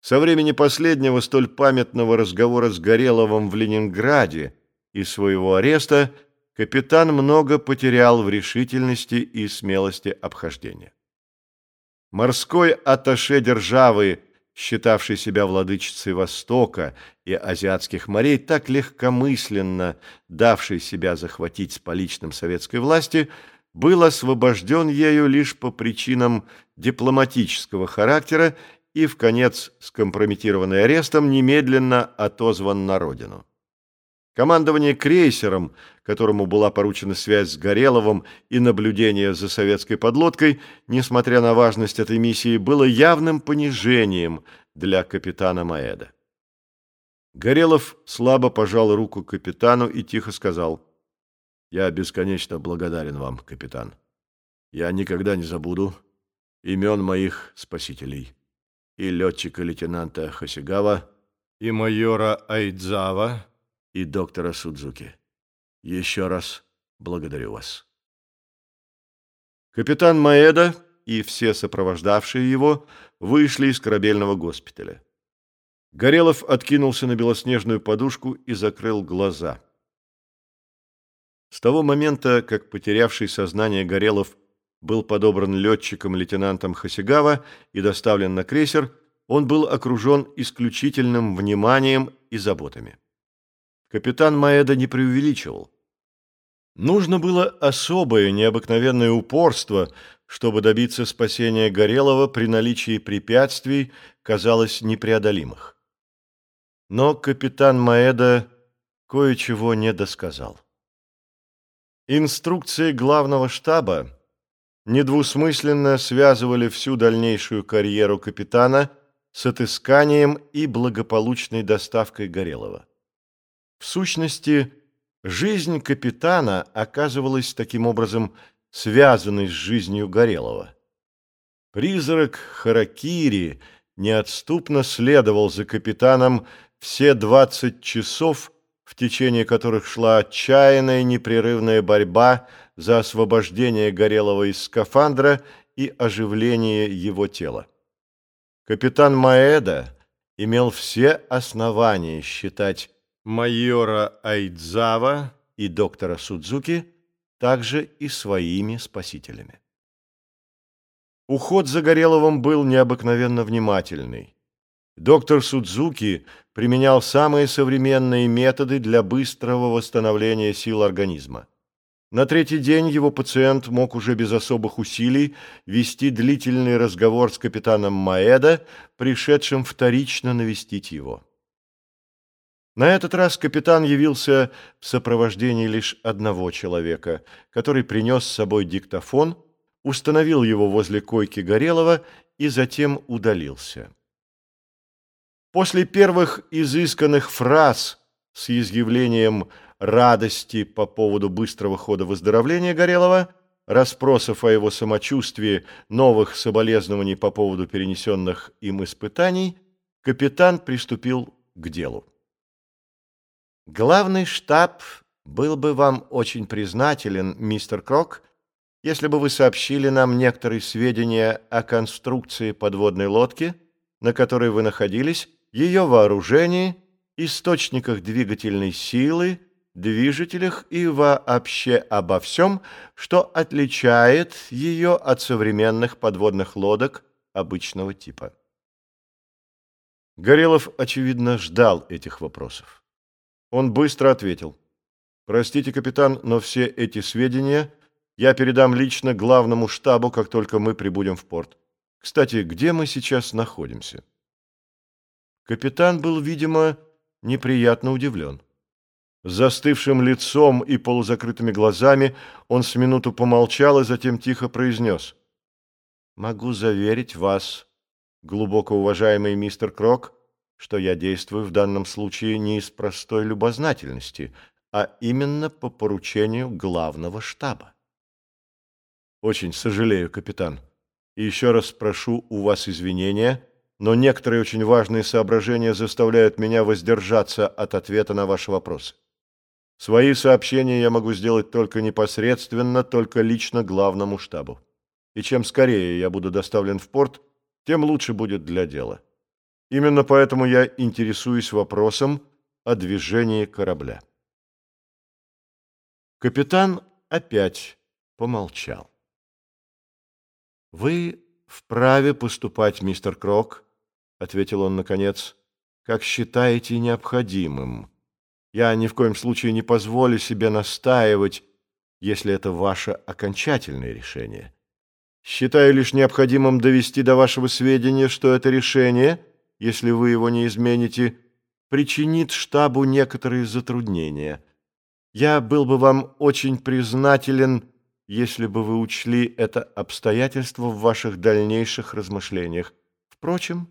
Со времени последнего столь памятного разговора с Гореловым в Ленинграде и своего ареста капитан много потерял в решительности и смелости обхождения. Морской атташе державы, считавший себя владычицей Востока и азиатских морей, так легкомысленно давший себя захватить с поличным советской власти, был освобожден ею лишь по причинам дипломатического характера и, в конец скомпрометированный арестом, немедленно отозван на родину. Командование крейсером, которому была поручена связь с Гореловым и наблюдение за советской подлодкой, несмотря на важность этой миссии, было явным понижением для капитана Маэда. Горелов слабо пожал руку капитану и тихо сказал, «Я бесконечно благодарен вам, капитан. Я никогда не забуду имен моих спасителей» и летчика-лейтенанта Хасигава, и майора Айдзава, и доктора Судзуки. Еще раз благодарю вас. Капитан Маэда и все сопровождавшие его вышли из корабельного госпиталя. Горелов откинулся на белоснежную подушку и закрыл глаза. С того момента, как потерявший сознание Горелов был подобран летчиком-лейтенантом Хасигава и доставлен на крейсер, он был окружен исключительным вниманием и заботами. Капитан Маэда не преувеличивал. Нужно было особое необыкновенное упорство, чтобы добиться спасения Горелого при наличии препятствий, казалось, непреодолимых. Но капитан Маэда кое-чего не досказал. Инструкции главного штаба недвусмысленно связывали всю дальнейшую карьеру капитана с отысканием и благополучной доставкой Горелого. В сущности, жизнь капитана оказывалась таким образом связанной с жизнью Горелого. Призрак Харакири неотступно следовал за капитаном все 20 часов, в течение которых шла отчаянная непрерывная борьба за освобождение Горелого из скафандра и оживление его тела. Капитан Маэда имел все основания считать майора Айдзава и доктора Судзуки также и своими спасителями. Уход за Гореловым был необыкновенно внимательный. Доктор Судзуки применял самые современные методы для быстрого восстановления сил организма. На третий день его пациент мог уже без особых усилий вести длительный разговор с капитаном Маэда, пришедшим вторично навестить его. На этот раз капитан явился в сопровождении лишь одного человека, который принес с собой диктофон, установил его возле койки Горелого и затем удалился. После первых изысканных фраз с изъявлением радости по поводу быстрого хода выздоровления Горелого, расспросов о его самочувствии, новых соболезнований по поводу перенесенных им испытаний, капитан приступил к делу. Главный штаб был бы вам очень признателен, мистер Крок, если бы вы сообщили нам некоторые сведения о конструкции подводной лодки, на которой вы находились, ее вооружении, источниках двигательной силы, движителях и вообще обо всем, что отличает ее от современных подводных лодок обычного типа. Горелов, очевидно, ждал этих вопросов. Он быстро ответил. «Простите, капитан, но все эти сведения я передам лично главному штабу, как только мы прибудем в порт. Кстати, где мы сейчас находимся?» Капитан был, видимо, неприятно удивлен. Застывшим лицом и полузакрытыми глазами он с минуту помолчал и затем тихо произнес. «Могу заверить вас, глубоко уважаемый мистер Крок, что я действую в данном случае не из простой любознательности, а именно по поручению главного штаба». «Очень сожалею, капитан, и еще раз прошу у вас извинения» но некоторые очень важные соображения заставляют меня воздержаться от ответа на ваши вопросы. Свои сообщения я могу сделать только непосредственно, только лично главному штабу. И чем скорее я буду доставлен в порт, тем лучше будет для дела. Именно поэтому я интересуюсь вопросом о движении корабля. Капитан опять помолчал. «Вы вправе поступать, мистер Крок», — ответил он наконец, — «как считаете необходимым. Я ни в коем случае не позволю себе настаивать, если это ваше окончательное решение. Считаю лишь необходимым довести до вашего сведения, что это решение, если вы его не измените, причинит штабу некоторые затруднения. Я был бы вам очень признателен, если бы вы учли это обстоятельство в ваших дальнейших размышлениях. Впрочем,